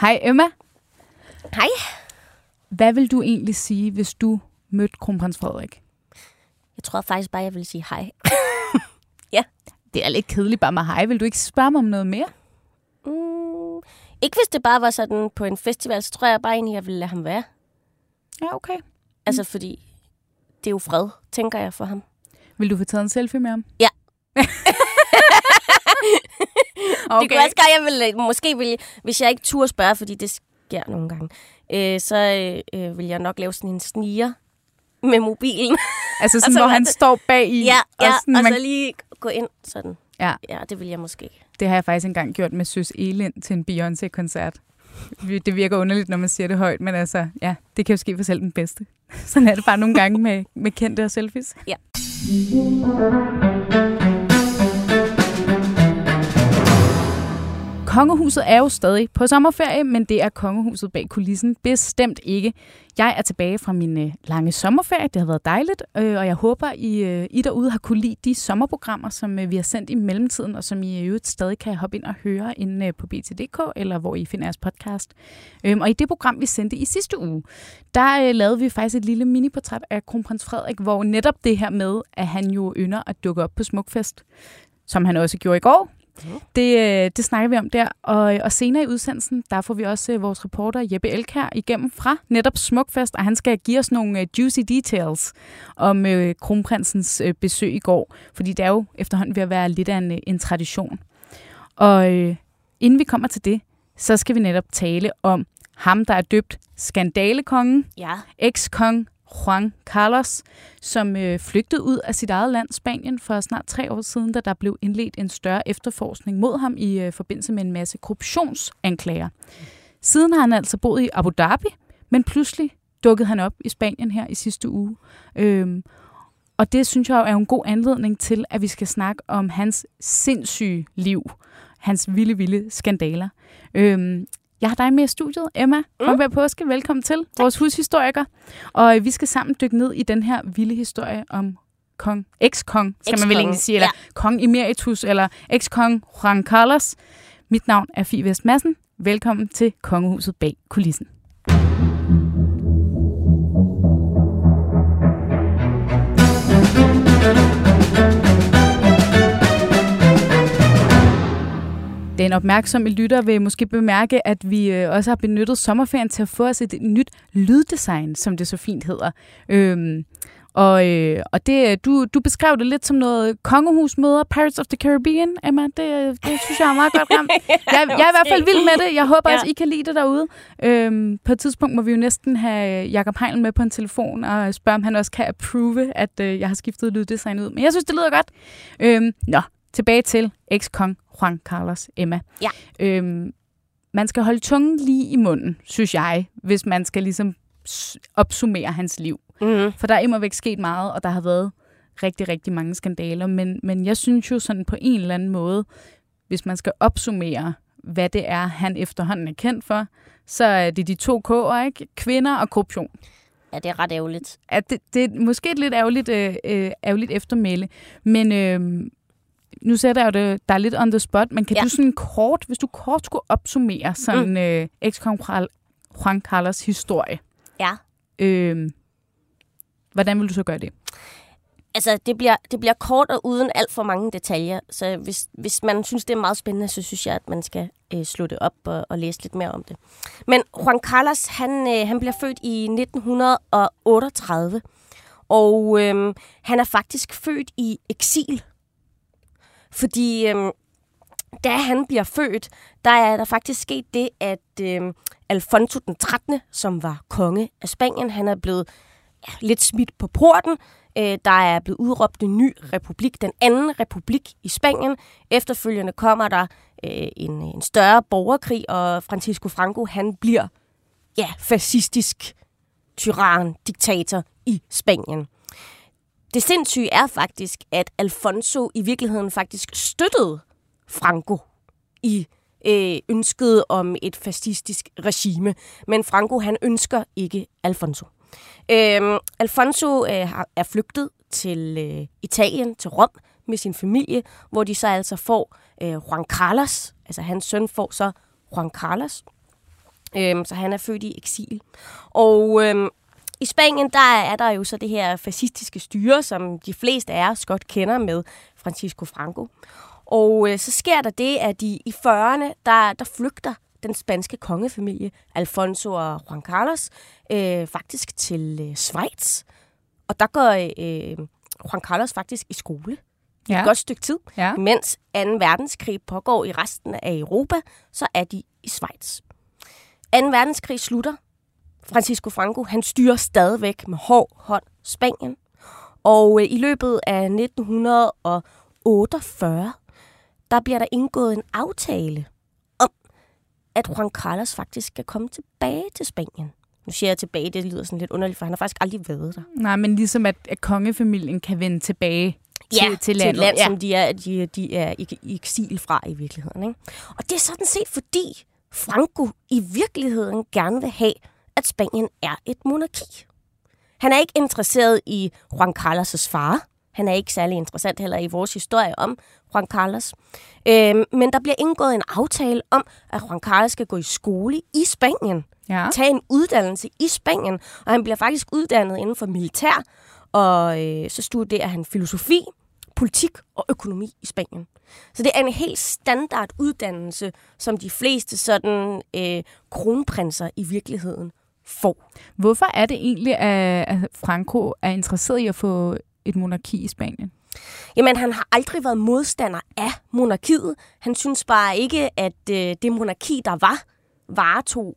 Hej Emma. Hej. Hvad vil du egentlig sige, hvis du mødte kronprins Frederik? Jeg tror faktisk bare, jeg vil sige hej. Det er lidt kedeligt bare med hej. Vil du ikke spørge mig om noget mere? Mm, ikke hvis det bare var sådan på en festival, så tror jeg bare egentlig, jeg ville lade ham være. Ja, okay. Altså fordi, det er jo fred, tænker jeg for ham. Vil du få taget en selfie med ham? Ja. okay. Det kunne også godt, jeg ville, måske ville, hvis jeg ikke turde spørge, fordi det sker nogle gange, øh, så øh, øh, vil jeg nok lave sådan en sniger med mobilen. Altså sådan, så hvor han det- står bag i. ja, ja, og sådan, og man, så lige gå ind sådan. ja, Ja, det vil jeg måske. det har jeg faktisk engang gjort med Søs Elind til en Beyoncé-koncert. Det virker underligt, når man siger det højt, men altså, ja, det kan jo ske for selv den bedste. Sådan er det bare nogle gange med, med kendte og selfies. Ja. Kongehuset er jo stadig på sommerferie, men det er kongehuset bag kulissen bestemt ikke. Jeg er tilbage fra min øh, lange sommerferie. Det har været dejligt, øh, og jeg håber, I, øh, I derude har kunne lide de sommerprogrammer, som øh, vi har sendt i mellemtiden, og som I i øvrigt stadig kan hoppe ind og høre inde øh, på BT.dk, eller hvor I finder jeres podcast. Øhm, og i det program, vi sendte i sidste uge, der øh, lavede vi faktisk et lille miniportræt af kronprins Frederik, hvor netop det her med, at han jo ynder at dukke op på Smukfest, som han også gjorde i går, det, øh, det snakker vi om der. Og, og senere i udsendelsen, der får vi også øh, vores reporter Jeppe Elkær igennem fra netop Smukfest, og han skal give os nogle øh, juicy details om øh, kronprinsens øh, besøg i går. Fordi det er jo efterhånden ved at være lidt af en, øh, en tradition. Og øh, inden vi kommer til det, så skal vi netop tale om ham, der er døbt skandalekongen, Ja. eks-kong Juan Carlos, som øh, flygtede ud af sit eget land, Spanien, for snart tre år siden, da der blev indledt en større efterforskning mod ham i øh, forbindelse med en masse korruptionsanklager. Siden har han altså boet i Abu Dhabi, men pludselig dukkede han op i Spanien her i sidste uge. Øhm, og det synes jeg er en god anledning til, at vi skal snakke om hans sindssyge liv. Hans vilde, vilde skandaler. Øhm, jeg har dig med i studiet, Emma Rønberg mm. Påske. Velkommen til, vores hushistoriker. Og øh, vi skal sammen dykke ned i den her vilde historie om kong, eks-kong, skal man vel egentlig sige, eller ja. kong emeritus, eller eks-kong Juan Carlos. Mit navn er Fie Vest Madsen. Velkommen til Kongehuset bag kulissen. Den opmærksomme lytter vil måske bemærke, at vi øh, også har benyttet sommerferien til at få os et nyt lyddesign, som det så fint hedder. Øhm, og øh, og det, du, du beskrev det lidt som noget kongehusmøder, Pirates of the Caribbean, Emma. Det, det synes jeg er meget godt ramt. Jeg, jeg er i hvert fald vild med det. Jeg håber Ja. også, I kan lide det derude. Øhm, på et tidspunkt må vi jo næsten have Jakob Heinl med på en telefon og spørge, om han også kan approve, at øh, jeg har skiftet lyddesign ud. Men jeg synes, det lyder godt. Øhm, nå, tilbage til eks-kong Juan Carlos Emma. Ja. Øhm, man skal holde tungen lige i munden, synes jeg, hvis man skal ligesom opsummere hans liv. Mm-hmm. For der er immer væk sket meget, og der har været rigtig, rigtig mange skandaler. Men, men jeg synes jo sådan på en eller anden måde, hvis man skal opsummere, hvad det er, han efterhånden er kendt for, så er det de to K'er, ikke? Kvinder og korruption. Ja, det er ret ærgerligt. At det, det er måske et lidt ærgerligt, øh, øh, ærgerligt eftermæle, men øh, nu sætter jeg jo det, der er lidt on the spot, men kan Ja. du sådan kort, hvis du kort skulle opsummere sådan mm. øh, eks-kong Juan Carlos historie, Ja. øh, hvordan vil du så gøre det? Altså, det bliver, det bliver kort og uden alt for mange detaljer. Så hvis, hvis man synes, det er meget spændende, så synes jeg, at man skal øh, slå det op og, og læse lidt mere om det. Men Juan Carlos, han, øh, han bliver født i 1938. Og øh, han er faktisk født i eksil. Fordi øh, da han bliver født, der er der faktisk sket det, at øh, Alfonso den 13., som var konge af Spanien, han er blevet ja, lidt smidt på porten. Øh, der er blevet udråbt en ny republik, den anden republik i Spanien. Efterfølgende kommer der øh, en, en større borgerkrig, og Francisco Franco han bliver ja, fascistisk tyran, diktator i Spanien. Det sindssyge er faktisk, at Alfonso i virkeligheden faktisk støttede Franco i øh, ønsket om et fascistisk regime. Men Franco han ønsker ikke Alfonso. Øh, Alfonso øh, er flygtet til øh, Italien, til Rom, med sin familie, hvor de så altså får øh, Juan Carlos, altså hans søn får så Juan Carlos. Øhm, så han er født i eksil. Og øhm, i Spanien, der er der jo så det her fascistiske styre, som de fleste af os godt kender med Francisco Franco. Og øh, så sker der det, at de i 40'erne, der, der flygter den spanske kongefamilie, Alfonso og Juan Carlos, øh, faktisk til øh, Schweiz. Og der går øh, Juan Carlos faktisk i skole ja. et godt stykke tid. Ja. Mens 2. verdenskrig pågår i resten af Europa, så er de i Schweiz. 2. verdenskrig slutter. Francisco Franco, han styrer stadigvæk med hård hånd Spanien. Og øh, i løbet af 1948, der bliver der indgået en aftale om, at Juan Carlos faktisk skal komme tilbage til Spanien. Nu siger jeg tilbage, det lyder sådan lidt underligt, for han har faktisk aldrig været der. Nej, men ligesom at, at kongefamilien kan vende tilbage ja, til, til landet. Til land, ja. som de er, de, de er i, i eksil fra i virkeligheden. Ikke? Og det er sådan set fordi Franco i virkeligheden gerne vil have, at Spanien er et monarki. Han er ikke interesseret i Juan Carlos' far. Han er ikke særlig interessant heller i vores historie om Juan Carlos. Øhm, men der bliver indgået en aftale om, at Juan Carlos skal gå i skole i Spanien. Ja. Tage en uddannelse i Spanien. Og han bliver faktisk uddannet inden for militær. Og øh, så studerer han filosofi politik og økonomi i Spanien. Så det er en helt standard uddannelse, som de fleste sådan øh, kronprinser i virkeligheden får. Hvorfor er det egentlig, at Franco er interesseret i at få et monarki i Spanien? Jamen, han har aldrig været modstander af monarkiet. Han synes bare ikke, at øh, det monarki, der var, varetog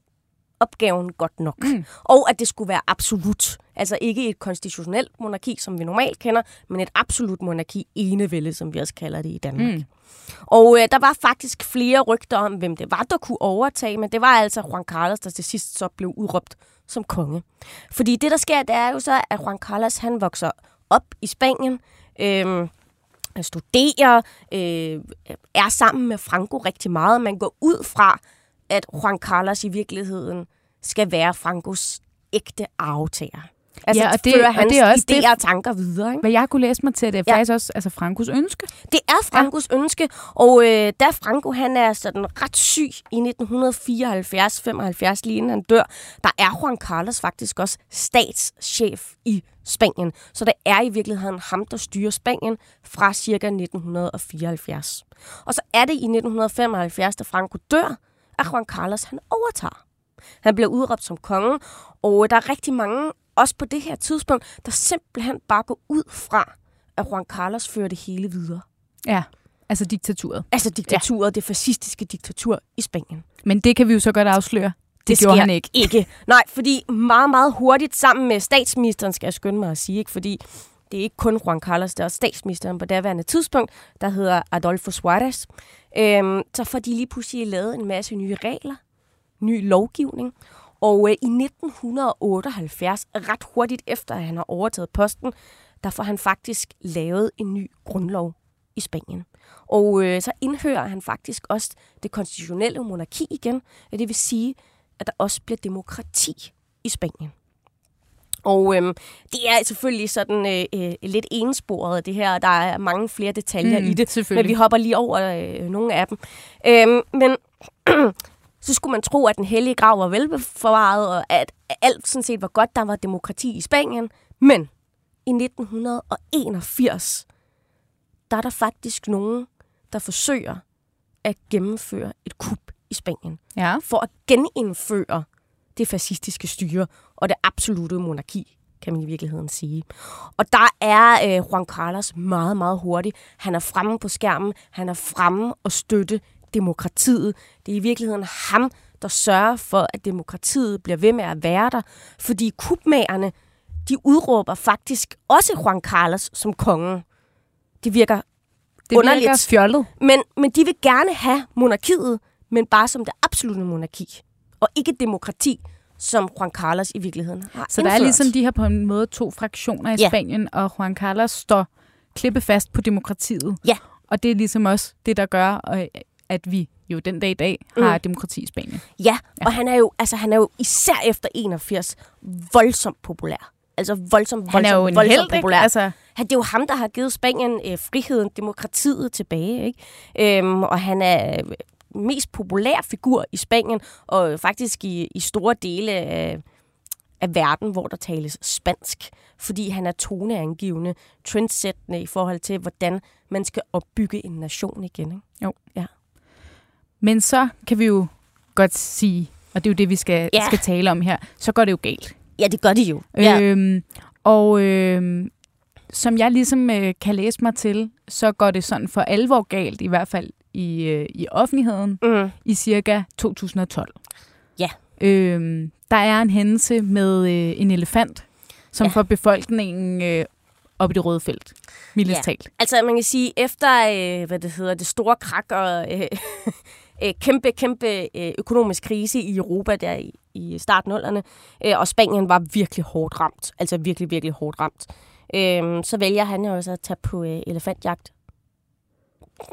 opgaven godt nok. Mm. Og at det skulle være absolut. Altså ikke et konstitutionelt monarki, som vi normalt kender, men et absolut monarki, enevælde, som vi også kalder det i Danmark. Mm. Og øh, der var faktisk flere rygter om, hvem det var, der kunne overtage, men det var altså Juan Carlos, der til sidst så blev udråbt som konge. Fordi det, der sker, det er jo så, at Juan Carlos, han vokser op i Spanien, øh, studerer, øh, er sammen med Franco rigtig meget. Man går ud fra, at Juan Carlos i virkeligheden skal være Francos ægte arvtager. Altså, ja, og det, fører hans og det er også idéer det, og tanker videre. Ikke? Hvad jeg kunne læse mig til, det er ja. faktisk også altså Frankos ønske. Det er Frankos ja. ønske, og øh, da Franco han er sådan ret syg i 1974-75, lige inden han dør, der er Juan Carlos faktisk også statschef i Spanien. Så det er i virkeligheden ham, der styrer Spanien fra cirka 1974. Og så er det i 1975, da Franco dør, at Juan Carlos han overtager. Han bliver udråbt som konge, og der er rigtig mange, også på det her tidspunkt, der simpelthen bare går ud fra, at Juan Carlos fører det hele videre. Ja, altså diktaturet. Altså diktaturet, ja. det fascistiske diktatur i Spanien. Men det kan vi jo så godt afsløre. Det, det gjorde han ikke. ikke. Nej, fordi meget, meget hurtigt sammen med statsministeren, skal jeg skynde mig at sige, ikke? fordi det er ikke kun Juan Carlos, det er også statsministeren på daværende tidspunkt, der hedder Adolfo Suarez. Øhm, så får de lige pludselig lavet en masse nye regler, ny lovgivning. Og øh, i 1978, ret hurtigt efter at han har overtaget posten, der får han faktisk lavet en ny grundlov i Spanien. Og øh, så indhører han faktisk også det konstitutionelle monarki igen. Det vil sige, at der også bliver demokrati i Spanien. Og øhm, det er selvfølgelig sådan øh, øh, lidt ensporet, det her. Der er mange flere detaljer mm, i det, men vi hopper lige over øh, nogle af dem. Øhm, men så skulle man tro, at den hellige grav var velbevaret, og at alt sådan set var godt, der var demokrati i Spanien. Men i 1981, der er der faktisk nogen, der forsøger at gennemføre et kup i Spanien. Ja. For at genindføre det fascistiske styre og det absolute monarki, kan man i virkeligheden sige. Og der er øh, Juan Carlos meget, meget hurtig. Han er fremme på skærmen. Han er fremme og støtte demokratiet. Det er i virkeligheden ham, der sørger for, at demokratiet bliver ved med at være der. Fordi kubmagerne, de udråber faktisk også Juan Carlos som konge. Det virker det underligt. virker fjollet. Men, men de vil gerne have monarkiet, men bare som det absolute monarki. Og ikke demokrati, som Juan Carlos i virkeligheden har Så indført. der er ligesom de her på en måde to fraktioner i ja. Spanien, og Juan Carlos står klippefast på demokratiet. Ja. Og det er ligesom også det, der gør, øh, at vi jo den dag i dag har mm. demokrati i Spanien. Ja, ja, og han er, jo, altså, han er jo især efter 81 voldsomt populær. Altså voldsomt, voldsomt, han er jo en voldsomt held, populær. Altså... Han, det er jo ham, der har givet Spanien øh, friheden, demokratiet tilbage. Ikke? Øhm, og han er mest populære figur i Spanien, og faktisk i, i store dele af, af verden, hvor der tales spansk, fordi han er toneangivende, trendsættende i forhold til, hvordan man skal opbygge en nation igen. Ikke? Jo. Ja. Men så kan vi jo godt sige, og det er jo det, vi skal, Ja. skal tale om her, så går det jo galt. Ja, det gør de jo. Ja. Øhm, og øhm, som jeg ligesom øh, kan læse mig til, så går det sådan for alvor galt, i hvert fald i, øh, i offentligheden, Mm. i cirka 2012. Ja. Øhm, der er en hændelse med øh, en elefant, som Ja. ja. får befolkningen øh, op i det røde felt. Mildest Ja. talt. Altså, man kan sige, efter øh, hvad det hedder, det store krak og øh, øh, kæmpe, kæmpe øh, økonomisk krise i Europa der i, i startnullerne, øh, og Spanien var virkelig hårdt ramt, altså virkelig, virkelig hårdt ramt, øh, så vælger han jo også at tage på øh, elefantjagt,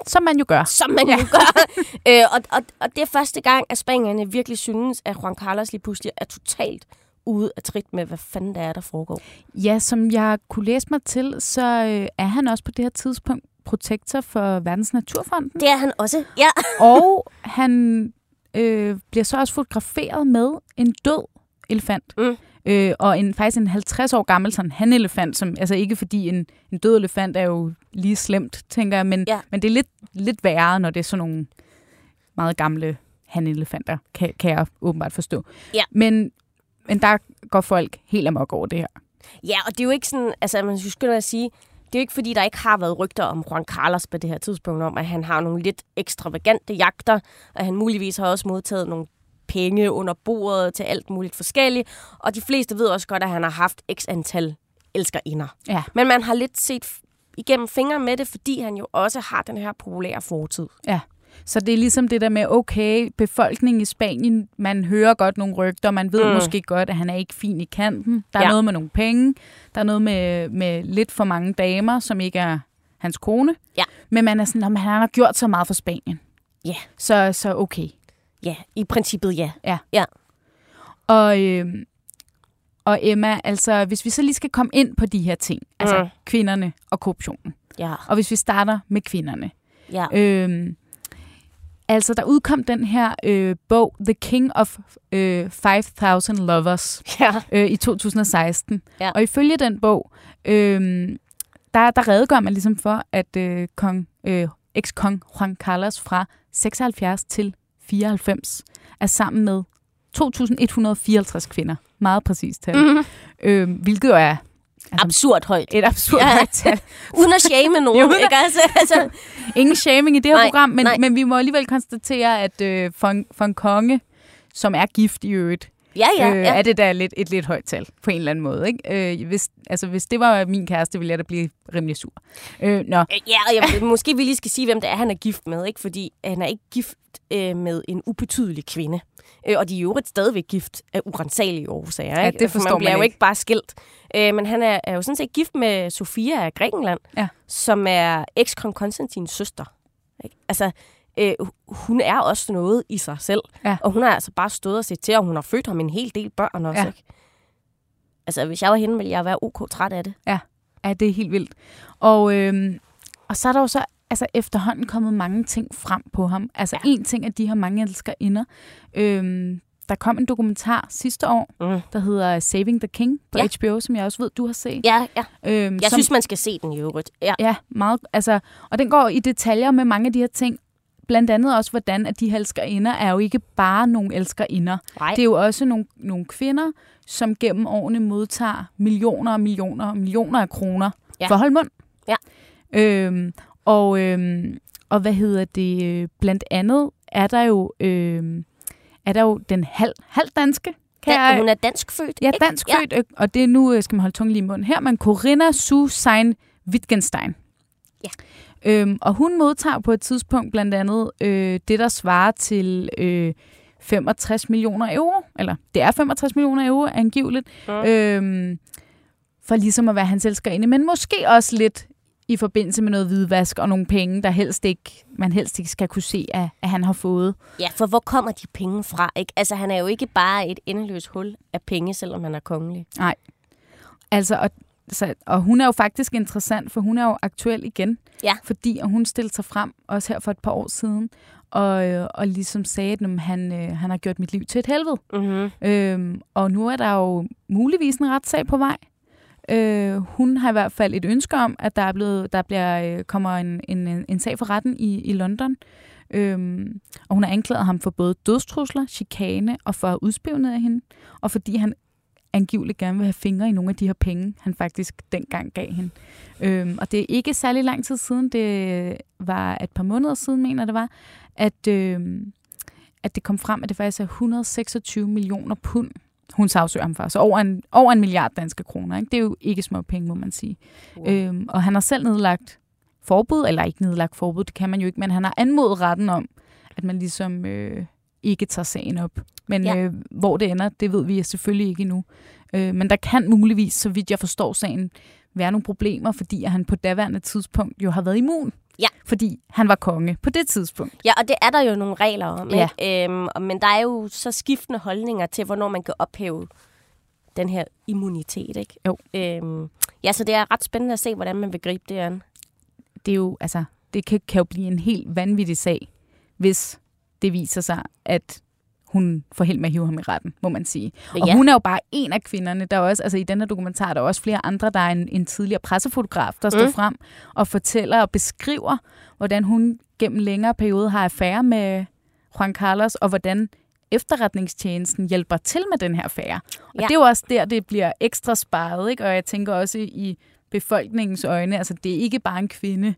Som man jo gør. som man ja. jo gør. øh, og, og, og det er første gang, at spanierne virkelig synes, at Juan Carlos lige pludselig er totalt ude af trit med, hvad fanden der er, der foregår. Ja, som jeg kunne læse mig til, så øh, er han også på det her tidspunkt protektor for Verdens Naturfonden. Det er han også. Ja. Og han øh, bliver så også fotograferet med en død elefant. Mm. Øh, og en, faktisk en 50 år gammel sådan hanelefant, som altså ikke fordi en, en død elefant er jo lige slemt, tænker jeg, men, Ja. men det er lidt, lidt værre, når det er sådan nogle meget gamle hanelefanter, kan, kan jeg åbenbart forstå. Ja. Men, men der går folk helt amok over det her. Ja, og det er jo ikke sådan, altså man mig at sige, det er jo ikke fordi, der ikke har været rygter om Juan Carlos på det her tidspunkt, om at han har nogle lidt ekstravagante jagter, og han muligvis har også modtaget nogle penge under bordet til alt muligt forskelligt, og de fleste ved også godt, at han har haft x antal elskerinder. Ja. Men man har lidt set igennem fingre med det, fordi han jo også har den her populære fortid. Ja. Så det er ligesom det der med, okay, befolkningen i Spanien, man hører godt nogle rygter, man ved Mm. måske godt, at han er ikke fin i kanten. Der er Ja. ja. noget med nogle penge, der er noget med, med lidt for mange damer, som ikke er hans kone. Ja. Men man er sådan, at han har gjort så meget for Spanien. Ja. Så, så okay. Ja, i princippet ja. Og, øh, og Emma, altså hvis vi så lige skal komme ind på de her ting, altså Mm. kvinderne og korruptionen. Ja, Og hvis vi starter med kvinderne. ja. Øhm, altså, der udkom den her øh, bog, The King of øh, 5000 Lovers, ja. øh, i 2016. Ja. Og ifølge den bog, øh, der, der redegør man ligesom for, at øh, kong, øh, eks-kong Juan Carlos fra 76 til 94 er sammen med 2.154 kvinder. Meget præcist tal. Mm-hmm. Øh, hvilket jo er altså, Absurd højt. et absurd Ja. ja. højt tal. Uden at shame nogen, Jo. ikke? Altså, altså, Ingen shaming i det her Nej, program, men, nej. men vi må alligevel konstatere, at øh, for, en, for en konge, som er gift i øvrigt, ja, ja, øh, ja. er det da lidt, et lidt højt tal, på en eller anden måde. Ikke? Øh, hvis, altså, hvis det var min kæreste, ville jeg da blive rimelig sur. Øh, nå, Ja, og jeg, måske vi lige skal sige, hvem det er, han er gift med, ikke? Fordi han er ikke gift øh, med en ubetydelig kvinde. Øh, og de er jo øvrigt stadigvæk gift af urensagelige årsager, Ja, ikke? det For forstår man bliver man jo ikke. ikke bare skilt. Øh, men han er, er jo sådan set gift med Sofia af Grækenland, Ja. som er eks-kong Konstantins søster. Ikke? Altså, øh, hun er også noget i sig selv. Ja. Og hun har altså bare stået og set til, og hun har født ham en hel del børn også, Ja. ikke? Altså, hvis jeg var hende, ville jeg være ok træt af det. ja, det er helt vildt. Og, øh, og så er der jo så altså, efterhånden kommet mange ting frem på ham. Altså, Ja. ja. en ting er de her mange elskerinder. Øh, der kom en dokumentar sidste år, Mm. der hedder Saving the King på Ja. HBO, som jeg også ved, du har set. Ja, ja. Øhm, Jeg som, synes, man skal se den i øvrigt. Ja. Ja, meget. Altså, og den går i detaljer med mange af de her ting. Blandt andet også, hvordan at de elskerinder er jo ikke bare nogle elskerinder. Nej. Det er jo også nogle, nogle kvinder, som gennem årene modtager millioner og millioner og millioner af kroner Ja. for at holde mund. Ja. Øhm, og, øhm, og hvad hedder det? Blandt andet er der jo, øhm, er der jo den halv, halv danske. Kan Dan, jeg, hun er dansk født, Ja, ikke? dansk født, ja. og det er nu, øh, skal man holde tungen lige i munden her, men Corinna Susanne Wittgenstein. Ja. Øhm, og hun modtager på et tidspunkt blandt andet øh, det, der svarer til øh, 65 millioner euro, eller det er 65 millioner euro angiveligt, Mm. øhm, for ligesom at være hans elskerinde, men måske også lidt i forbindelse med noget hvidvask og nogle penge, der helst ikke, man helst ikke skal kunne se, at, at han har fået. Ja, for hvor kommer de penge fra? Ikke? Altså, han er jo ikke bare et endeløst hul af penge, selvom han er kongelig. Altså, og, så, og hun er jo faktisk interessant, for hun er jo aktuel igen. Ja. Fordi og hun stillede sig frem, også her for et par år siden, og, øh, og ligesom sagde, at han, øh, han har gjort mit liv til et helvede. Mm-hmm. Øhm, og nu er der jo muligvis en retssag på vej. Øh, hun har i hvert fald et ønske om, at der, er blevet, der bliver, øh, kommer en, en, en sag for retten i, i London. Øhm, og hun har anklaget ham for både dødstrusler, chikane og for at udspionere hende. Og fordi han angiveligt gerne vil have fingre i nogle af de her penge, han faktisk dengang gav hende. Øhm, og det er ikke særlig lang tid siden, det var et par måneder siden, mener det var, at, øhm, at det kom frem, at det faktisk er 126 millioner pund, hun sagsøger ham for. Så over en, over en milliard danske kroner. Ikke? Det er jo ikke små penge, må man sige. Wow. Øhm, og han har selv nedlagt forbud, eller ikke nedlagt forbud, det kan man jo ikke, men han har anmodet retten om, at man ligesom øh, ikke tager sagen op. Men ja. øh, hvor det ender, det ved vi selvfølgelig ikke endnu. Øh, men der kan muligvis, så vidt jeg forstår sagen, være nogle problemer, fordi han på daværende tidspunkt jo har været immun. Ja. Fordi han var konge på det tidspunkt. Ja, og det er der jo nogle regler om. Ja. Ikke? Øhm, men der er jo så skiftende holdninger til, hvornår man kan ophæve den her immunitet. Ikke? Jo. Øhm, ja, så det er ret spændende at se, hvordan man vil gribe det an. Det er jo, altså, det kan, kan jo blive en helt vanvittig sag, hvis det viser sig, at hun får held med at hive ham i retten, må man sige. Og ja. hun er jo bare en af kvinderne. Der er også, altså i den her dokumentar, der er også flere andre. Der er en, en tidligere pressefotograf, der mm. står frem og fortæller og beskriver, hvordan hun gennem længere periode har affære med Juan Carlos, og hvordan efterretningstjenesten hjælper til med den her affære. Og ja. det er jo også der, det bliver ekstra sparet, ikke? Og jeg tænker også i befolkningens øjne, altså det er ikke bare en kvinde,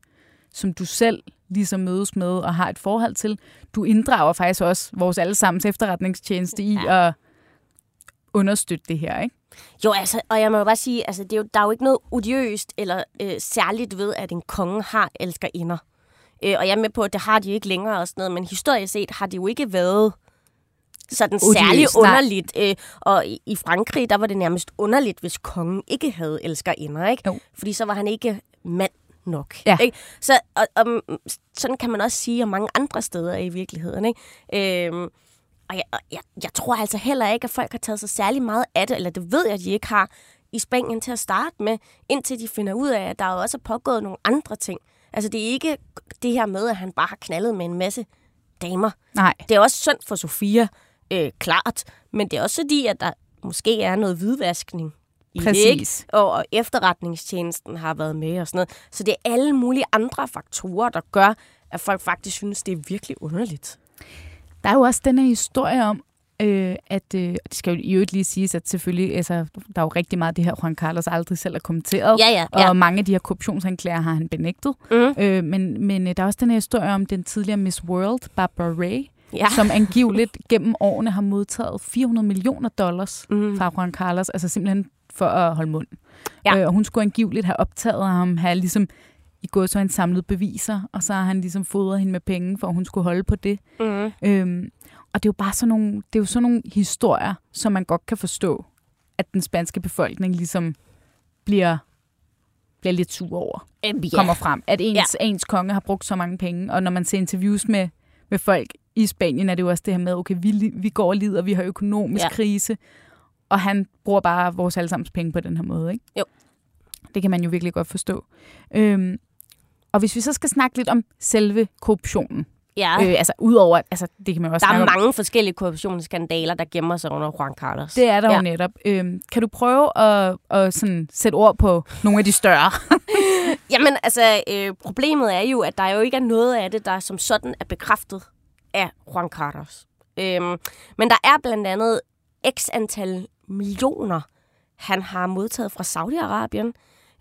som du selv ligesom mødes med og har et forhold til. Du inddrager faktisk også vores allesammens efterretningstjeneste i ja. at understøtte det her, ikke? Jo, altså, og jeg må jo bare sige, altså, det er jo, der er jo ikke noget odiøst eller øh, særligt ved, at en konge har elsker inder. Øh, og jeg er med på, at det har de ikke længere og sådan noget, men historisk set har det jo ikke været sådan Odiøs, særlig underligt. Øh, og i, i Frankrig, der var det nærmest underligt, hvis kongen ikke havde elsker inder, ikke? Jo. Fordi så var han ikke mand nok. Ja. Ikke? Så og, og, sådan kan man også sige om mange andre steder i virkeligheden. Ikke? Øhm, og jeg, jeg, jeg tror altså heller ikke, at folk har taget sig særlig meget af det, eller det ved jeg, at de ikke har i Spanien til at starte med, indtil de finder ud af, at der også er pågået nogle andre ting. Altså det er ikke det her med, at han bare har knaldet med en masse damer. Nej. Det er også synd for Sofia, øh, klart, men det er også fordi, at der måske er noget hvidvaskning Præcis. ikke? Og efterretningstjenesten har været med og sådan noget. Så det er alle mulige andre faktorer, der gør, at folk faktisk synes, det er virkelig underligt. Der er jo også den her historie om, øh, at øh, det skal jo i øvrigt lige siges, at selvfølgelig, altså, der er jo rigtig meget det her, Juan Carlos aldrig selv har kommenteret, ja, ja, ja. og mange af de her korruptionsanklager har han benægtet. Mm. Øh, men men øh, der er også den her historie om den tidligere Miss World, Barbara Ray, ja. som angiveligt gennem årene har modtaget 400 millioner dollars mm. fra Juan Carlos, altså simpelthen for at holde mund. Ja. Øh, og hun skulle angiveligt have optaget ham, have ligesom i går så han samlet beviser, og så har han ligesom fodret hende med penge, for at hun skulle holde på det. Mm. Øhm, og det er jo bare sådan nogle, det er jo sådan nogle historier, som man godt kan forstå, at den spanske befolkning ligesom bliver, bliver lidt sur over. Yeah. Kommer frem. At ens, yeah. ens konge har brugt så mange penge, og når man ser interviews med, med folk i Spanien, er det jo også det her med, okay, vi, vi går og lider, vi har økonomisk yeah. krise, og han bruger bare vores allesammens penge på den her måde. Ikke? Jo. Det kan man jo virkelig godt forstå. Øhm, og hvis vi så skal snakke lidt om selve korruptionen. Ja. Øh, altså udover, altså det kan man også Der er mange om. forskellige korruptionsskandaler, der gemmer sig under Juan Carlos. Det er der ja. jo netop. Øhm, kan du prøve at, at sådan sætte ord på nogle af de større? Jamen altså, øh, problemet er jo, at der jo ikke er noget af det, der som sådan er bekræftet af Juan Carlos. Øhm, men der er blandt andet x antal millioner, han har modtaget fra Saudi-Arabien.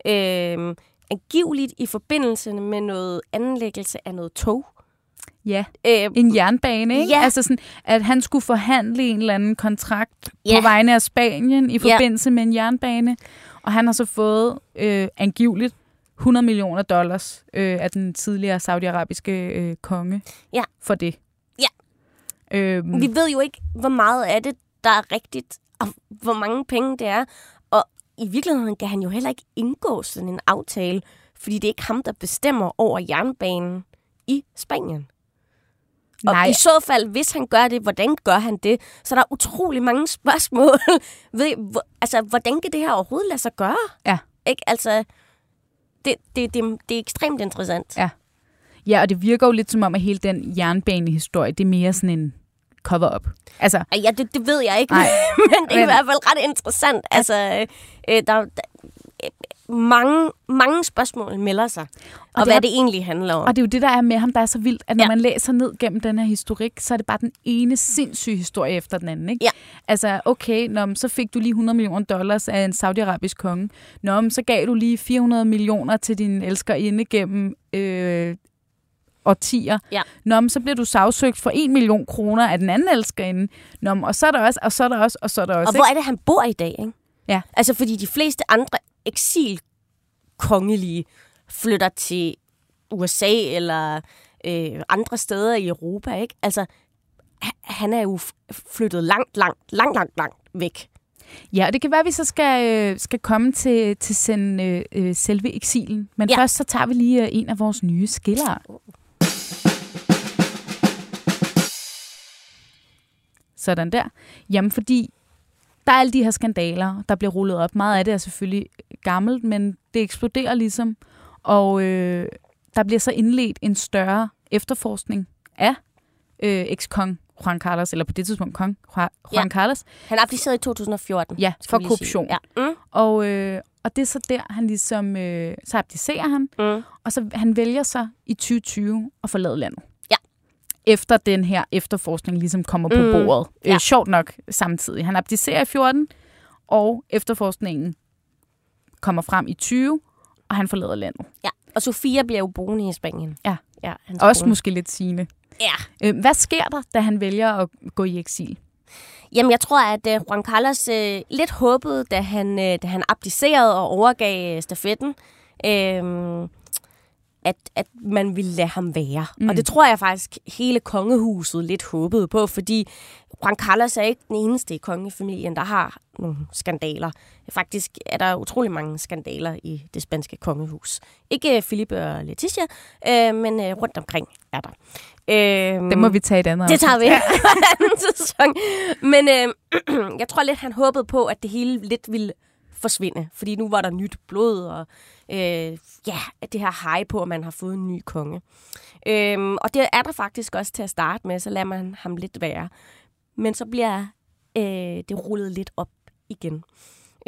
Øh, angiveligt i forbindelse med noget anlæggelse af noget tog. Ja, øh, en jernbane, ikke? Ja. Altså sådan, at han skulle forhandle en eller anden kontrakt ja. på vegne af Spanien i forbindelse ja. med en jernbane. Og han har så fået øh, angiveligt 100 millioner dollars øh, af den tidligere saudiarabiske øh, konge ja. for det. Ja. Øhm. Vi ved jo ikke, hvor meget af det, der er rigtigt, og hvor mange penge det er. Og i virkeligheden kan han jo heller ikke indgå sådan en aftale, fordi det er ikke ham, der bestemmer over jernbanen i Spanien. Og Nej. i så fald, hvis han gør det, hvordan gør han det? Så der er utrolig mange spørgsmål. Ved, altså, hvordan kan det her overhovedet lade sig gøre? Ja. Ikke? Altså, det, det, det, det er ekstremt interessant. Ja. Ja, og det virker jo lidt som om, at hele den jernbanehistorie, det er mere sådan en cover-up. Altså, Ja, det, det ved jeg ikke, Nej, men det er i hvert fald ret interessant. Altså, øh, der, der øh, mange, mange spørgsmål melder sig, og, det og hvad er- det egentlig handler om. Og det er jo det, der er med ham, der er så vildt, at når ja. Man læser ned gennem den her historik, så er det bare den ene sindssyge historie efter den anden. Ikke? Ja. Altså, okay, nå, så fik du lige 100 millioner dollars af en saudiarabisk konge. Nå, så gav du lige 400 millioner til din elskerinde gennem øh, årtier. Ja. Nå, men så bliver du sagsøgt for 1 million kroner af den anden elskerinde. Nå, men, og så er der også, og så er der også, og så er der også. Og hvor er det, han bor i dag, ikke? Ja. Altså, fordi de fleste andre eksilkongelige flytter til USA eller øh, andre steder i Europa, ikke? Altså, ha- han er jo flyttet langt, langt, langt, langt, langt væk. Ja, og det kan være, at vi så skal, øh, skal komme til, til sen, øh, øh, selve eksilen. Men. Ja. først så tager vi lige øh, en af vores nye skillere. Sådan der. Jamen, fordi der er alle de her skandaler, der bliver rullet op. Meget af det er selvfølgelig gammelt, men det eksploderer ligesom. Og øh, der bliver så indledt en større efterforskning af øh, ekskong Juan Carlos, eller på det tidspunkt kong Juan Ja. Carlos. Han abdicerede i 2014. Ja, for korruption. Ja. Mm, Og, øh, og det er så der, han ligesom, øh, så abdicerer han, mm. og så han vælger så i 2020 at forlade landet. Efter den her efterforskning ligesom kommer på Mm, bordet. ja. Øh, sjovt nok samtidig. Han abdicerer i 14, og efterforskningen kommer frem i 20, og han forlader landet. Ja. Og Sofia bliver jo boende i Spanien. Ja. ja Også kone. måske lidt sigende. Ja. Øh, hvad sker der, da han vælger at gå i eksil? Jamen, jeg tror, at uh, Juan Carlos uh, lidt håbede, da han, uh, da han abdicerede og overgav stafetten, uh, at, at man ville lade ham være. Mm. Og det tror jeg faktisk hele kongehuset lidt håbede på, fordi Juan Carlos er ikke den eneste i kongefamilien, der har nogle skandaler. Faktisk er der utrolig mange skandaler i det spanske kongehus. Ikke uh, Felipe og Leticia, uh, men uh, rundt omkring er der. Uh, Det må vi tage et andet det tager vi afsnit. anden sæson. Men øh, jeg tror lidt, han håbede på, at det hele lidt ville forsvinde. Fordi nu var der nyt blod, og øh, ja, det her high på, at man har fået en ny konge. Øhm, og det er der faktisk også til at starte med, så lader man ham lidt være. Men så bliver øh, det rullet lidt op igen.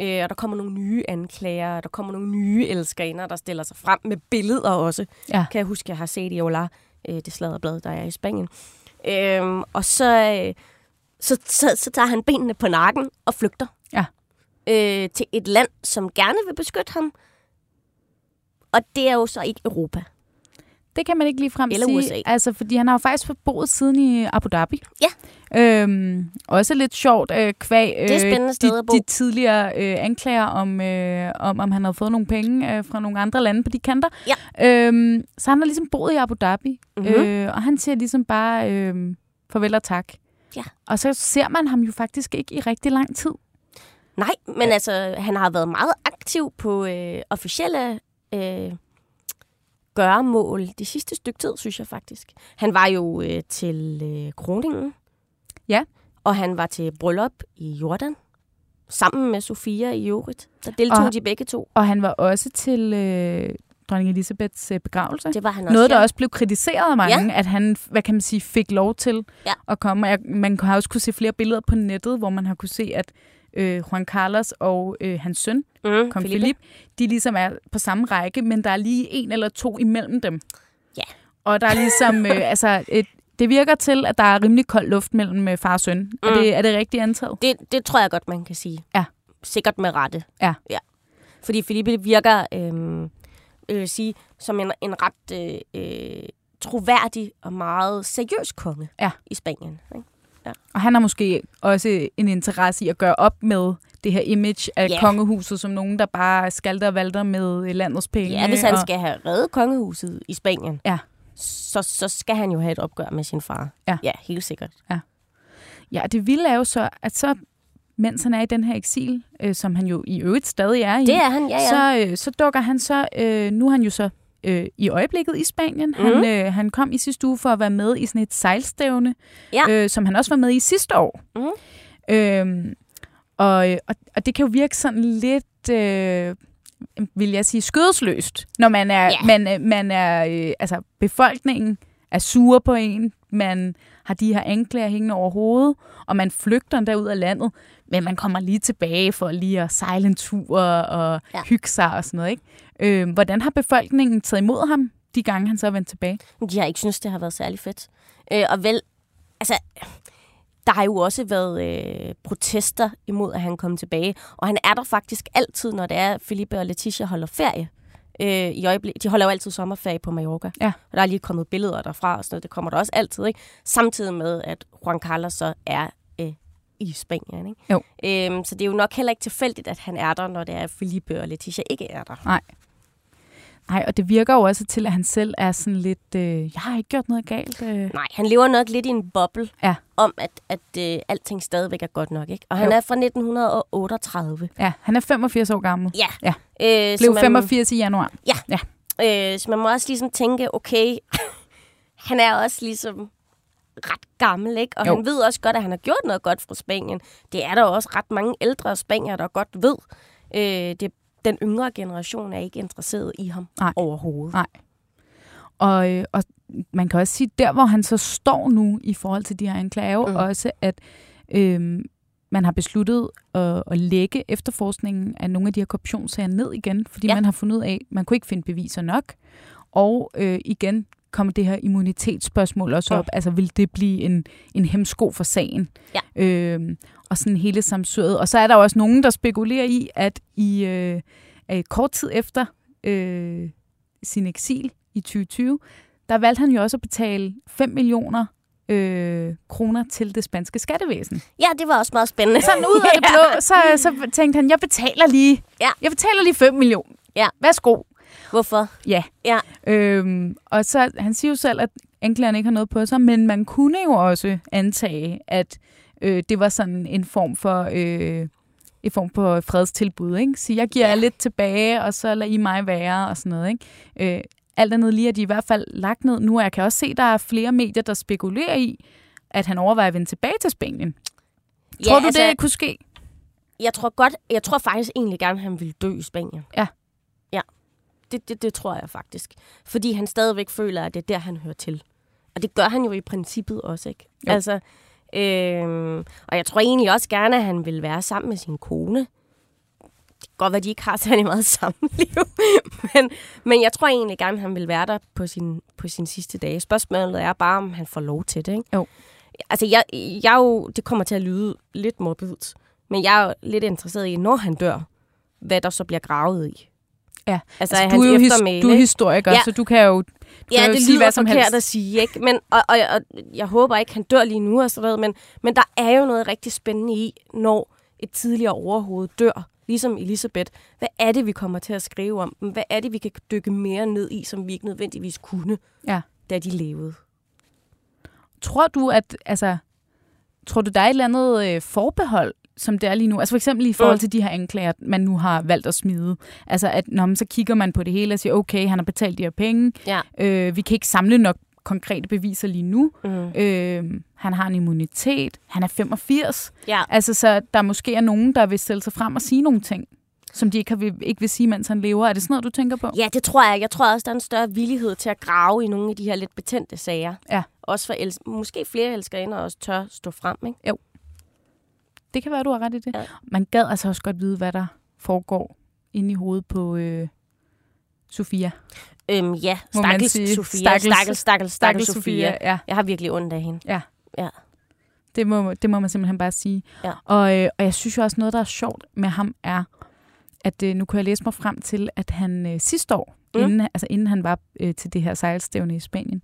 Øh, og der kommer nogle nye anklager, der kommer nogle nye elskerinder, der stiller sig frem med billeder også. Ja. Kan jeg huske, jeg har set i Ola, øh, det sladderblad, der er i Spanien. Øhm, og så, øh, så, så, så tager han benene på nakken og flygter. Ja. Øh, til et land, som gerne vil beskytte ham. Og det er jo så ikke Europa. Det kan man ikke lige frem Eller sige. USA. Altså, fordi han har jo faktisk boet siden i Abu Dhabi. Ja. Øhm, også lidt sjovt øh, kvæg øh, Det de, de tidligere øh, anklager om, øh, om, om han havde fået nogle penge øh, fra nogle andre lande på de kanter. Ja. Øhm, så han har ligesom boet i Abu Dhabi. Mhm. Øh, og han siger ligesom bare øh, farvel og tak. Ja. Og så ser man ham jo faktisk ikke i rigtig lang tid. Nej, men altså, han har været meget aktiv på øh, officielle øh, gøremål det sidste stykke tid, synes jeg faktisk. Han var jo øh, til øh, kroningen. Ja. Og han var til bryllup i Jordan. Sammen med Sofia i øvrigt. Der deltog Og- de begge to. Og han var også til øh, dronning Elisabeths øh, begravelse. Det var han også. Noget, der ja. også blev kritiseret af mange, ja. at han, hvad kan man sige, fik lov til Ja. at komme. Jeg, man har også kunne se flere billeder på nettet, hvor man har kunne se, at øh, Juan Carlos og øh, hans søn, mm, kong Philip, de ligesom er på samme række, men der er lige en eller to imellem dem. Ja. Og der er ligesom, øh, altså, et, det virker til, at der er rimelig kold luft mellem øh, far og søn. Mm. Er, det, er det rigtigt antaget? Det, det tror jeg godt, man kan sige. Ja. Sikkert med rette. Ja. ja. Fordi Felipe virker, øh, vil sige, som en, en ret øh, øh, troværdig og meget seriøs konge Ja. i Spanien. Ikke? Og han har måske også en interesse i at gøre op med det her image af Ja. kongehuset som nogen, der bare skalter og valter med landets penge. Ja, hvis han og- skal have reddet kongehuset i Spanien, Ja. så, så skal han jo have et opgør med sin far. Ja. ja helt sikkert. Ja, og det vilde er jo så, at så, mens han er i den her eksil, øh, som han jo i øvrigt stadig er i, Det er han, ja, ja. Så, øh, så dukker han så, øh, nu er han jo så øh, i øjeblikket i Spanien. Mm. Han, øh, han kom i sidste uge for at være med i sådan et sejlstævne, Ja. øh, som han også var med i sidste år. Mhm. Øhm, og, øh, og, og det kan jo virke sådan lidt... Øh, vil jeg sige, skødesløst, når man er, Ja. man, øh, man er øh, altså befolkningen er sure på en, man har de her anklager hængende over hovedet, og man flygter endda ud af landet, men man kommer lige tilbage for lige at sejle en tur og ja. hygge sig og sådan noget. Ikke? Øh, hvordan har befolkningen taget imod ham, de gange han så er vendt tilbage? De har ikke synes, det har været særlig fedt. Øh, og vel, altså, der har jo også været øh, protester imod, at han kom tilbage. Og han er der faktisk altid, når det er, Felipe og Letitia holder ferie. Øh, i øjeblik, de holder jo altid sommerferie på Mallorca. Ja. Og der er lige kommet billeder derfra og sådan noget. Det kommer der også altid, ikke? Samtidig med, at Juan Carlos så er øh, i Spanien, ikke? Jo. Øhm, så det er jo nok heller ikke tilfældigt, at han er der, når det er, at Felipe og Letitia ikke er der. Nej. Nej, og det virker jo også til, at han selv er sådan lidt, øh, jeg har ikke gjort noget galt. Øh. Nej, han lever nok lidt i en boble Ja. om, at, at øh, alting stadigvæk er godt nok. Ikke? Og han Jo. er fra 1938. Ja, han er 85 år gammel. Ja. Ja. Øh, Blev man, 85 i januar. Øh, så man må også ligesom tænke, okay, han er også ligesom ret gammel, ikke? Og Jo. han ved også godt, at han har gjort noget godt for Spanien. Det er der jo også ret mange ældre spanier, der godt ved. Øh, det, den yngre generation er ikke interesseret i ham Nej. overhovedet. Nej. Og, øh, og man kan også sige, der hvor han så står nu i forhold til de her anklager, er Mm. også, at øh, man har besluttet at, at lægge efterforskningen af nogle af de her korruptionssager ned igen, fordi ja. man har fundet ud af, at man kunne ikke finde beviser nok. Og øh, igen kommer det her immunitetsspørgsmål også Ja. op. Altså vil det blive en, en hemsko for sagen? Ja. Øh, og sådan hele samsøret. Og så er der også nogen, der spekulerer i, at i øh, at kort tid efter øh, sin eksil i 2020, der valgte han jo også at betale 5 millioner øh, kroner til det spanske skattevæsen. Ja, det var også meget spændende. Sådan ud af det blå, så, så tænkte han, jeg betaler lige, Ja. jeg betaler lige 5 millioner. Ja. Værsgo. Hvorfor? Ja. Ja. Øhm, og så, han siger jo selv, at anklageren ikke har noget på sig, men man kunne jo også antage, at øh, det var sådan en form for... Øh, en form for fredstilbud, ikke? Så jeg giver jer lidt tilbage, og så lader I mig være, og sådan noget, ikke? Øh, alt andet lige er de i hvert fald lagt ned nu, og jeg kan også se, at der er flere medier, der spekulerer i, at han overvejer at vende tilbage til Spanien. Ja, Tror du, altså, det kunne ske? Jeg tror godt, jeg tror faktisk egentlig gerne, at han ville dø i Spanien. Ja. Ja, det, det, det tror jeg faktisk. Fordi han stadigvæk føler, at det er der, han hører til. Og det gør han jo i princippet også, ikke? Jo. Altså, øhm, og jeg tror egentlig også gerne, at han vil være sammen med sin kone. Det kan godt være, at de ikke har særlig meget samliv. men, men jeg tror egentlig gerne, at han vil være der på sin, på sin sidste dage. Spørgsmålet er bare, om han får lov til det, ikke? Jo. Altså, jeg, jeg jo, det kommer til at lyde lidt morbidt, men jeg er jo lidt interesseret i, når han dør, hvad der så bliver gravet i. Ja. Altså, Altså, du, er jo eftermæle, du er historiker, Ja. så du kan jo, du Ja, jo det sige lyder hvad som forkert helst. at sige, ikke? Men, og, og, og, jeg håber ikke, han dør lige nu og sådan noget, men, men der er jo noget rigtig spændende i, når et tidligere overhoved dør, ligesom Elisabeth. Hvad er det, vi kommer til at skrive om dem? Hvad er det, vi kan dykke mere ned i, som vi ikke nødvendigvis kunne, Ja. da de levede? Tror du, at altså, tror du, der er et eller andet øh, forbehold, som det er lige nu? Altså for eksempel i forhold til de her anklager, man nu har valgt at smide. Altså at når man så kigger man på det hele og siger, okay, han har betalt de her penge. Ja. Øh, vi kan ikke samle nok konkrete beviser lige nu. Mm. Øh, han har en immunitet. Han er 85. Ja. Altså så der måske er nogen, der vil stille sig frem og sige nogle ting, som de ikke, har, ikke vil sige, mens han lever. Er det sådan noget, du tænker på? Ja, det tror jeg. Jeg tror også, der er en større villighed til at grave i nogle af de her lidt betændte sager. Ja. Også for els- måske flere elskerinder også tør stå frem, ikke? Det kan være, du har ret i det. Ja. Man gad altså også godt vide, hvad der foregår inde i hovedet på øh, Sofia. Øhm, ja, stakkels. Sofia. Stakkels- Stakkels, stakkels, stakkels Sofia. Ja, Jeg har virkelig ondt af hende. det må, det må man simpelthen bare sige. Ja. Og, øh, og jeg synes jo også, noget, der er sjovt med ham, er, at øh, nu kan jeg læse mig frem til, at han øh, sidste år, Mm. inden, altså inden han var øh, til det her sejlstævne i Spanien,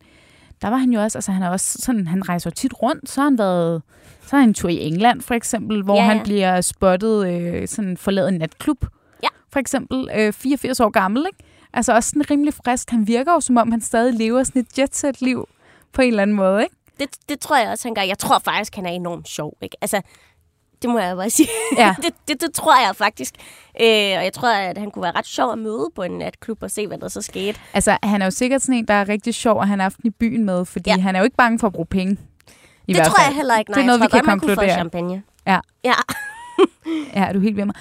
der var han jo også, altså han er også sådan, han rejser tit rundt, så har han været, så har han en tur i England for eksempel, hvor ja, ja. han bliver spottet øh, sådan forladet en natklub, Ja. for eksempel, øh, 84 år gammel, ikke? Altså også sådan rimelig frisk. Han virker jo, som om han stadig lever sådan et jetset-liv på en eller anden måde, ikke? Det, det tror jeg også, han gør. Jeg tror faktisk, han er enormt sjov. Ikke? Altså, det må jeg bare sige. Ja. det, det, det tror jeg faktisk. Øh, og jeg tror, at han kunne være ret sjov at møde på en natklub og se, hvad der så skete. Altså, han er jo sikkert sådan en, der er rigtig sjov at have en aften i byen med, fordi Ja. han er jo ikke bange for at bruge penge. I det tror jeg heller ikke. Nej, Det er noget, jeg vi tror kan godt, man kunne få konkludere. champagne. Ja. Ja. ja, er du helt ved mig.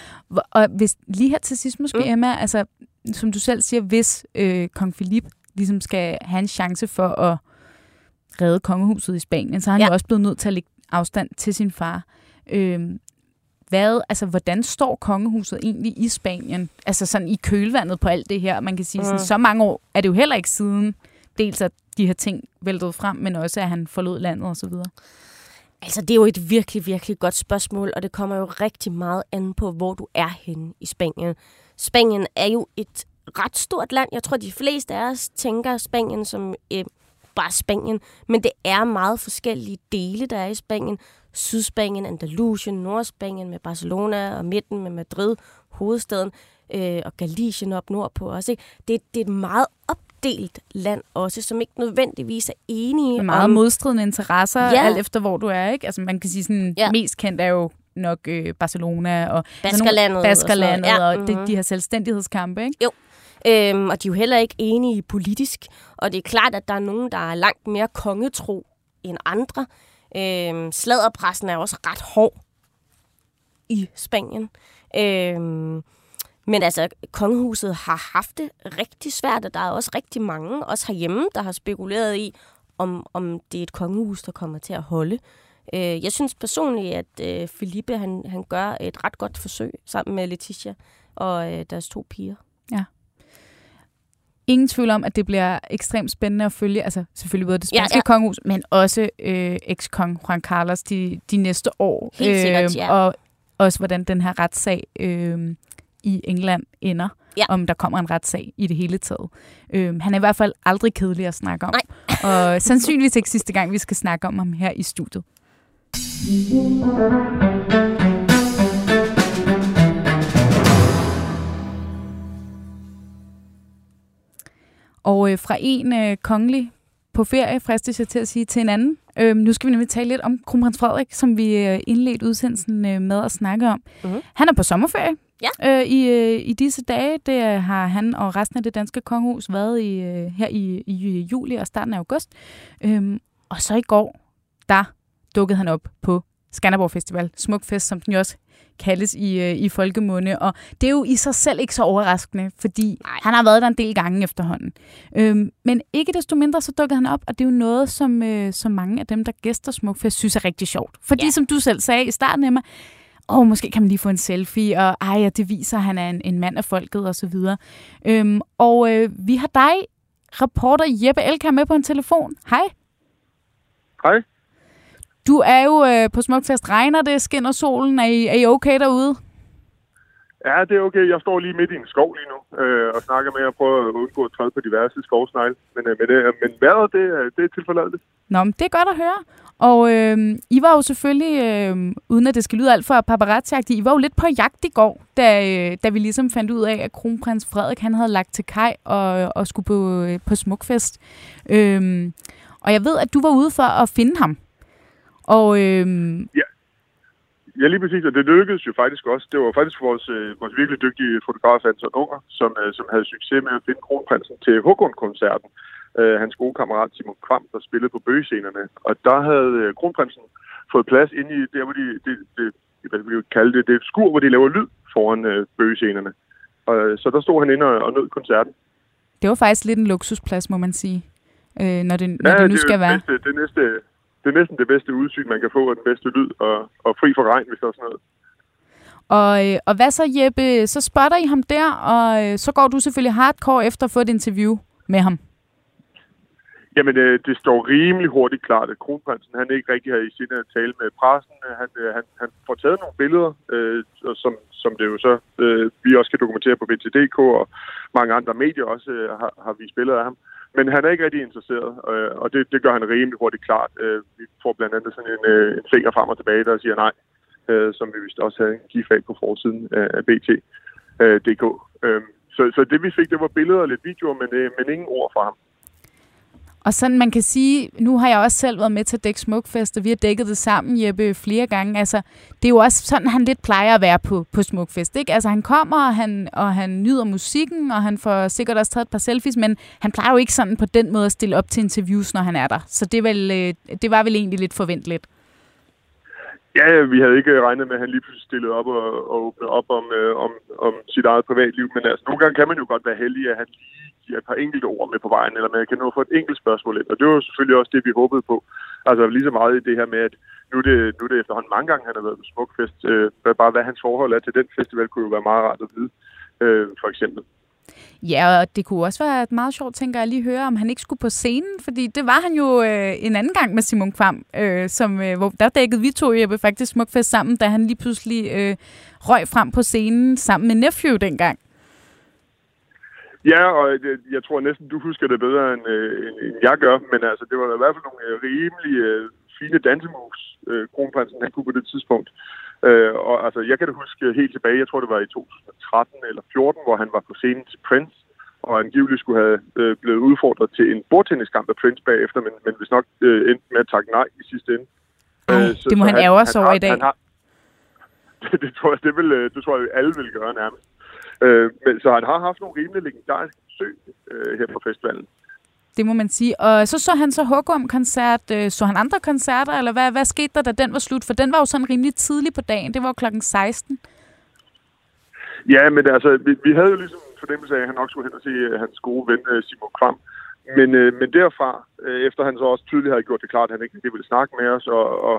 Og hvis, lige her til sidst måske, mm. Emma, altså, som du selv siger, hvis øh, kong Philip ligesom skal have en chance for at redde kongehuset i Spanien, så er han ja. jo også blevet nødt til at lægge afstand til sin far. Øh, hvad, altså, hvordan står kongehuset egentlig i Spanien? Altså sådan i kølvandet på alt det her. Man kan sige, mm. sådan, så mange år er det jo heller ikke siden, dels at de her ting væltede frem, men også at han forlod landet videre. Altså, det er jo et virkelig, virkelig godt spørgsmål, og det kommer jo rigtig meget an på, hvor du er henne i Spanien. Spanien er jo et ret stort land. Jeg tror, de fleste af os tænker Spanien som øh, bare Spanien, men det er meget forskellige dele, der er i Spanien. Sydspanien, Andalusien, Nordspanien med Barcelona og midten med Madrid, hovedstaden, øh, og Galicien op nordpå også. Ikke? Det, det er et meget opdelt land også, som ikke nødvendigvis er enige Med meget om... modstridende interesser, ja. alt efter hvor du er. ikke. Altså man kan sige sådan, ja. mest kendt er jo nok øh, Barcelona og Baskerlandet, Baskerlandet og, ja. og de, mm-hmm. de her selvstændighedskampe. Ikke? Jo. Øhm, og de er jo heller ikke enige politisk. Og det er klart, at der er nogen, der er langt mere kongetro end andre. Øhm, sladerpressen er også ret hård i Spanien. Øhm, men altså, kongehuset har haft det rigtig svært, og der er også rigtig mange, også herhjemme, der har spekuleret i, om, om det er et kongehus, der kommer til at holde. Øh, jeg synes personligt, at øh, Felipe han, han gør et ret godt forsøg sammen med Letitia og øh, deres to piger. Ja. Ingen tvivl om, at det bliver ekstremt spændende at følge, altså selvfølgelig både det spanske ja, ja. kongehus, men også øh, eks-kong Juan Carlos de, de næste år. Helt sikkert, ja. Og også hvordan den her retssag øh, i England ender, ja. om der kommer en retssag i det hele taget. Øh, han er i hvert fald aldrig kedelig at snakke om. Nej. og sandsynligvis ikke sidste gang, vi skal snakke om ham her i studiet. Og øh, fra en øh, kongelig på ferie, fristes jeg til at sige, til en anden. Øh, nu skal vi nemlig tale lidt om kronprins Frederik, som vi øh, indledte udsendelsen øh, med at snakke om. Mm-hmm. Han er på sommerferie ja. øh, i, øh, i disse dage. Det har han og resten af det danske kongehus været i, øh, her i, i juli og starten af august. Øh, og så i går, der dukkede han op på Skanderborg Festival. Smuk fest, som den jo også kaldes i, øh, i folkemunde. Og det er jo i sig selv ikke så overraskende, fordi Ej. han har været der en del gange efterhånden. Øhm, men ikke desto mindre, så dukkede han op, og det er jo noget, som, øh, som mange af dem, der gæster Smukfest, synes er rigtig sjovt. Fordi ja. som du selv sagde i starten, Emma, åh, måske kan man lige få en selfie, og ej, ja, det viser, at han er en, en mand af folket, og så videre. Øhm, og øh, vi har dig, reporter Jeppe Elker, med på en telefon. Hej. Hej. Du er jo øh, på Smukfest. Regner det? Skinner solen? Er I, er I okay derude? Ja, det er okay. Jeg står lige midt i en skov lige nu øh, og snakker med at prøve at undgå at træde på diverse skovsnegle. Men, øh, men, øh, men vejret, det, det er tilforladeligt. Nå, men det er godt at høre. Og øh, I var jo selvfølgelig, øh, uden at det skal lyde alt for paparazzi I var jo lidt på jagt i går, da, øh, da vi ligesom fandt ud af, at kronprins Frederik han havde lagt til kaj og, og skulle på, øh, på Smukfest. Øh, og jeg ved, at du var ude for at finde ham. Og, øhm... ja. ja, lige præcis, og det lykkedes jo faktisk også. Det var faktisk vores, øh, vores virkelig dygtige fotograf, Anton Unger, som, øh, som havde succes med at finde kronprinsen til Håkon-koncerten. Øh, hans gode kammerat Simon Kvam, der spillede på bøgescenerne. Og der havde øh, kronprinsen fået plads inde i der, hvor de, det, det, hvad vi kalde det, det skur, hvor de laver lyd foran øh, bøgescenerne. Og, øh, så der stod han inde og, og nød koncerten. Det var faktisk lidt en luksusplads, må man sige, øh, når det, når ja, det nu det skal være. Næste, det næste det er næsten det bedste udsyn, man kan få, og den bedste lyd, og, og fri for regn, hvis der er sådan noget. Og, øh, og hvad så, Jeppe? Så spotter I ham der, og øh, så går du selvfølgelig hardcore efter at få et interview med ham. Jamen, øh, det står rimelig hurtigt klart, at kronprinsen han ikke rigtig har i sin at tale med pressen. Han, øh, han, han får taget nogle billeder, øh, som, som det jo så øh, vi også kan dokumentere på VTDK, og mange andre medier også øh, har, har vist billeder af ham. Men han er ikke rigtig interesseret, øh, og det, det gør han rimelig hurtigt klart. Øh, vi får blandt andet sådan en, øh, en finger frem og tilbage, der siger nej, øh, som vi vist også havde en gif af på forsiden af BT.dk. Øh, øhm, så, så det vi fik, det var billeder og lidt videoer, men, øh, men ingen ord fra ham. Og sådan, man kan sige, nu har jeg også selv været med til at dække Smukfest, og vi har dækket det sammen, Jeppe, flere gange. Altså, det er jo også sådan, han lidt plejer at være på, på Smukfest, ikke? Altså, han kommer, og han, og han nyder musikken, og han får sikkert også taget et par selfies, men han plejer jo ikke sådan på den måde at stille op til interviews, når han er der. Så det, er vel, øh, det var vel egentlig lidt forventeligt. Ja, vi havde ikke øh, regnet med, at han lige pludselig stillede op og, og åbnede op om, øh, om, om sit eget privatliv. Men altså, nogle gange kan man jo godt være heldig, at han lige giver et par enkelte ord med på vejen, eller man kan nå få et enkelt spørgsmål ind. Og det var jo selvfølgelig også det, vi håbede på. Altså lige så meget i det her med, at nu er det, nu er det efterhånden mange gange, han har været på Smukfest. Øh, bare hvad hans forhold er til den festival, kunne jo være meget rart at vide, øh, for eksempel. Ja, og det kunne også være meget sjovt, tænker jeg, lige høre, om han ikke skulle på scenen, fordi det var han jo øh, en anden gang med Simon Kvam, øh, som, øh, hvor der dækkede vi to Jeppe faktisk Smukfest sammen, da han lige pludselig øh, røg frem på scenen sammen med Nephew dengang. Ja, og jeg, jeg tror næsten, du husker det bedre, end, øh, end jeg gør, men altså, det var i hvert fald nogle øh, rimelig øh, fine dansemoves, øh, kronprinsen han kunne på det tidspunkt. Øh, og altså, jeg kan da huske helt tilbage, jeg tror det var i 2013 eller 14, hvor han var på scenen til Prince, og angiveligt skulle have øh, blevet udfordret til en bordtenniskamp af Prince bagefter, men, men hvis nok øh, endte med at takke nej i sidste ende. Ej, øh, så, det må så han ærge sig over i dag. Han har, det, det, tror jeg, det, vil, øh, det tror jeg, alle vil gøre nærmest. Øh, men, så han har haft nogle rimelig legendariske besøg øh, her på festivalen. Det må man sige. Og så så han så Hugorm-koncert. Øh, så han andre koncerter, eller hvad, hvad skete der, da den var slut? For den var jo sådan rimelig tidlig på dagen. Det var jo klokken 16. Ja, men altså, vi, vi havde jo ligesom fornemmelse af, at han nok skulle hen og se uh, hans gode ven uh, Simon Kvam. Men, øh, men derfra, efter han så også tydeligt havde gjort det klart, at han ikke ville snakke med os, og, og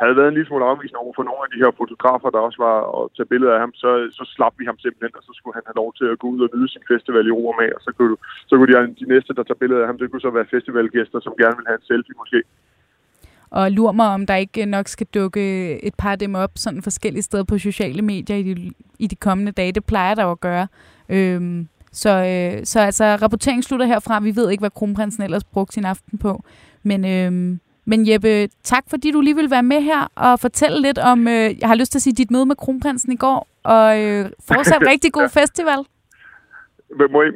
havde været en lille smule afvisende over for nogle af de her fotografer, der også var og tage billeder af ham, så, så slap vi ham simpelthen, og så skulle han have lov til at gå ud og nyde sin festival i ro og mag, og så kunne, så kunne de, de næste, der tager billeder af ham, det kunne så være festivalgæster, som gerne vil have en selfie måske. Og lur mig, om der ikke nok skal dukke et par af dem op sådan forskellige steder på sociale medier i de, i de kommende dage. Det plejer der jo at gøre. Øhm, så, øh, så altså, rapporteringen slutter herfra. Vi ved ikke, hvad kronprinsen ellers brugte sin aften på. Men øhm, men Jeppe, tak fordi du lige vil være med her og fortælle lidt om, øh, jeg har lyst til at sige, dit møde med kronprinsen i går, og øh, fortsat rigtig god ja. festival.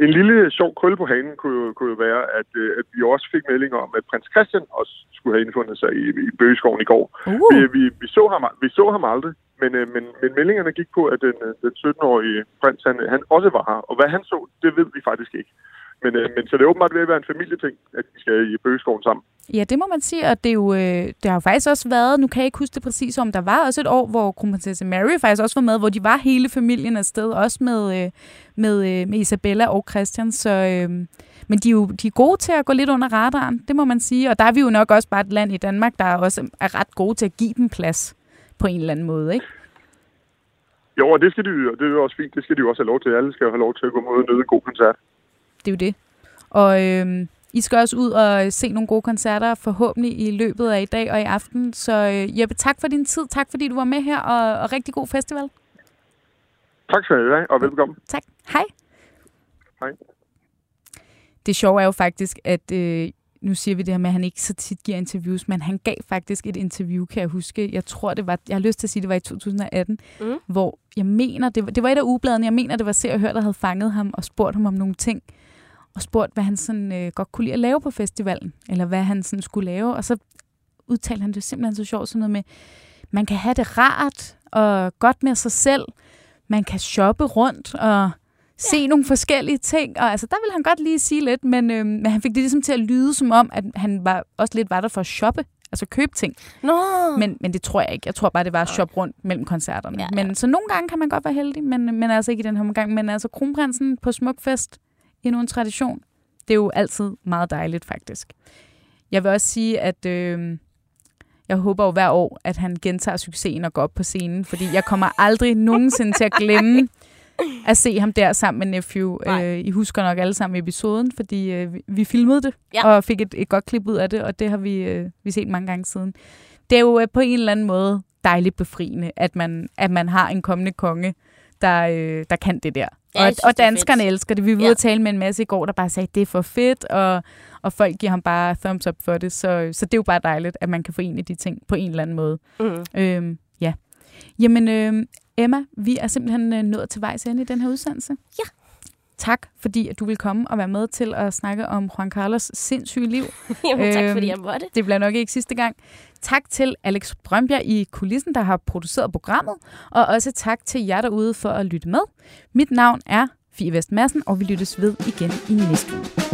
En lille sjov krølle på hanen kunne jo, kunne jo være, at, øh, at vi også fik meldinger om, at prins Christian også skulle have indfundet sig i, i Bøgeskoven i går. Uh. Vi, vi, vi, så ham, vi så ham aldrig, men, øh, men, men meldingerne gik på, at den, den 17-årige prins han, han også var her. Og hvad han så, det ved vi faktisk ikke. Men, øh, men så det er åbenbart ved at være en familieting, at vi skal i Bøgeskoven sammen. Ja, det må man sige, og det, er jo, øh, det har jo faktisk også været, nu kan jeg ikke huske det præcis, om der var også et år, hvor kronprinsesse Mary faktisk også var med, hvor de var hele familien afsted, også med, øh, med, øh, med Isabella og Christian, så... Øh, men de er jo de er gode til at gå lidt under radaren, det må man sige. Og der er vi jo nok også bare et land i Danmark, der også er ret gode til at give dem plads på en eller anden måde, ikke? Jo, og det skal de og det er jo også fint. Det skal de jo også have lov til. Alle skal jo have lov til at gå mod og nyde en god koncert. Det er jo det. Og øh, I skal også ud og se nogle gode koncerter, forhåbentlig i løbet af i dag og i aften. Så øh, Jeppe, tak for din tid. Tak fordi du var med her, og, og rigtig god festival. Tak skal du have, og velkommen. Tak. Hej. Hej. Det sjove er jo faktisk, at øh, nu siger vi det her med, at han ikke så tit giver interviews, men han gav faktisk et interview, kan jeg huske. Jeg tror, det var, jeg har lyst til at sige, det var i 2018, mm. hvor jeg mener, det var, det var et af ugebladene, jeg mener, det var Se og Hør, der havde fanget ham og spurgt ham om nogle ting og spurgt, hvad han sådan, øh, godt kunne lide at lave på festivalen, eller hvad han sådan skulle lave. Og så udtalte han det simpelthen så sjovt, sådan noget med, man kan have det rart og godt med sig selv. Man kan shoppe rundt og se ja. nogle forskellige ting. Og altså, der vil han godt lige sige lidt, men, øh, men han fik det ligesom til at lyde som om, at han var, også lidt var der for at shoppe. Altså købe ting. No. Men, men det tror jeg ikke. Jeg tror bare, det var at shoppe rundt mellem koncerterne. Ja, ja. Men så nogle gange kan man godt være heldig, men, men altså ikke i den her omgang. Men altså kronprinsen på Smukfest, endnu en tradition. Det er jo altid meget dejligt, faktisk. Jeg vil også sige, at øh, jeg håber jo hver år, at han gentager succesen og går op på scenen, fordi jeg kommer aldrig nogensinde til at glemme at se ham der sammen med Nephew. Øh, I husker nok alle sammen episoden, fordi øh, vi filmede det ja. og fik et, et godt klip ud af det, og det har vi, øh, vi set mange gange siden. Det er jo øh, på en eller anden måde dejligt befriende, at man, at man har en kommende konge, der, øh, der kan det der. Og, synes, og danskerne elsker det. Vi var ja. ude tale med en masse i går, der bare sagde, at det er for fedt, og, og folk giver ham bare thumbs up for det. Så, så det er jo bare dejligt, at man kan forene de ting på en eller anden måde. Mm. Øhm, ja. Jamen, øh, Emma, vi er simpelthen øh, nået til vejs ende i den her udsendelse. Ja. Tak, fordi at du vil komme og være med til at snakke om Juan Carlos sindssyge liv. Jamen, tak, fordi jeg måtte. Det bliver nok ikke sidste gang. Tak til Alex Brønbjerg i kulissen, der har produceret programmet, og også tak til jer derude for at lytte med. Mit navn er Fie Vest Madsen, og vi lyttes ved igen i næste uge.